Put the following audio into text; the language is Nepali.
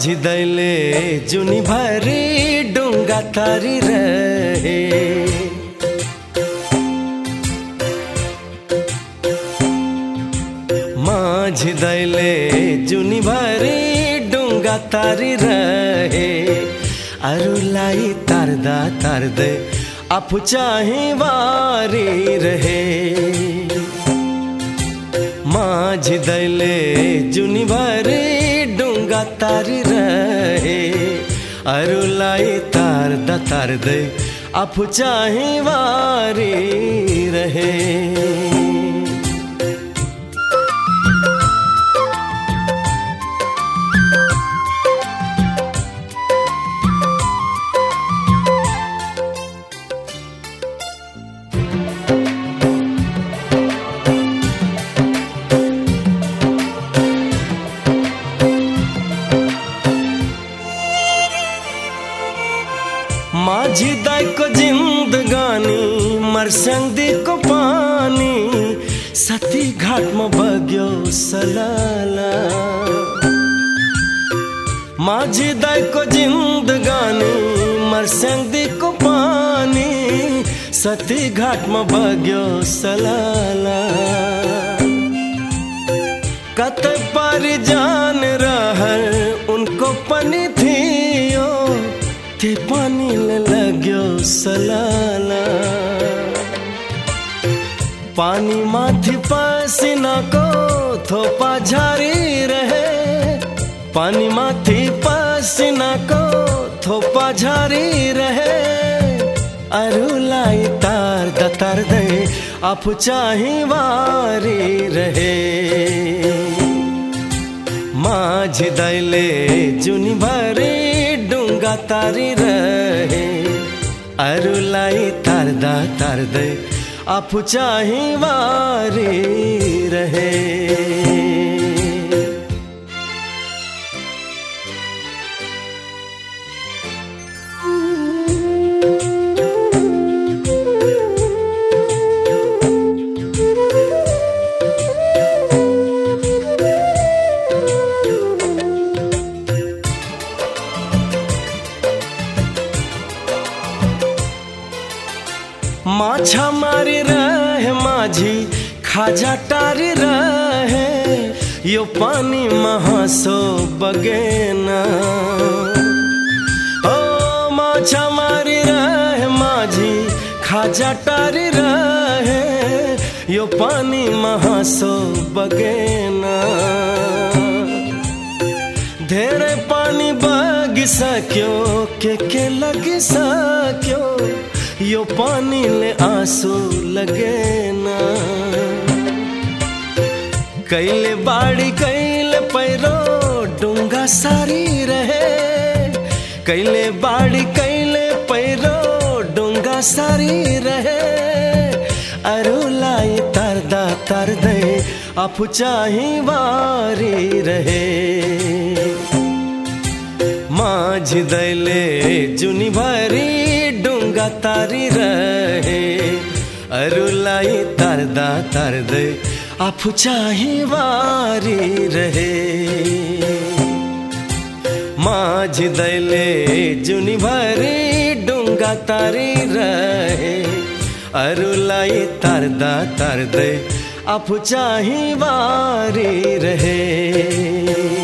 माझी दैले जुनी भरी डुङ्गा तारी रहे जुनी भरी डुङ्गा तारी रहे अरूलाई तार्दा तार्दै आफू चाहिँ वारी रहे माझी दैले जुनी भरी डुङ्गा तारी रहे अरूलाई तार्दा तार्दै आफू चाहिँ वारी रहे। मर्स्याङ्दीको पानी सती घाटमा बग्यो सलाला। माझी दाइको जिन्दगानी मर्स्याङ्दीको पानी सती घाटमा बग्यो सलाला। कतै पारी जान रहल उनको पनि थियो ते पानीले लाग्यो सलाला। पानी माथि पसीना को, थोपा झारी रहे। पानी माथि पसीना को, थोपा झारी रहे। अरूलाई तार्दा तार्दै आफू चाहिँ वारी रहे। माझ दैले जुनी भरे डुङ्गा तारी रहे। अरूलाई तार्दा तार्दै आफू चाहे वारी माछा मारी रहे माझी खाजा टारी रहे। यो पानी महासो बगेना ओ माछा मारी रहे माझी खाजा टारी रहे। यो पानी महासो बगेना धेरै पानी बगिसक्यो के के लगिसक्यो यो पानीले आँसु लगेन कहिले बाढी कहिले पहिरो डुङ्गा सारी रहे। कहिले बाढी कहिले पहिरो डुङ्गा सारी रहे। अरूलाई तार्दा तार्दै आफू चाहिँ वारी रहे। माझी दैले जुनी भरी डुङ्गा तारी रहे। अरूलाई तार्दा तार्दै आफू चाहिँ वारी रहे। माझी दैले जुनी भरी डुङ्गा तारी रहे। अरूलाई तार्दा तार्दै आफू चाहिँ वारी रहे।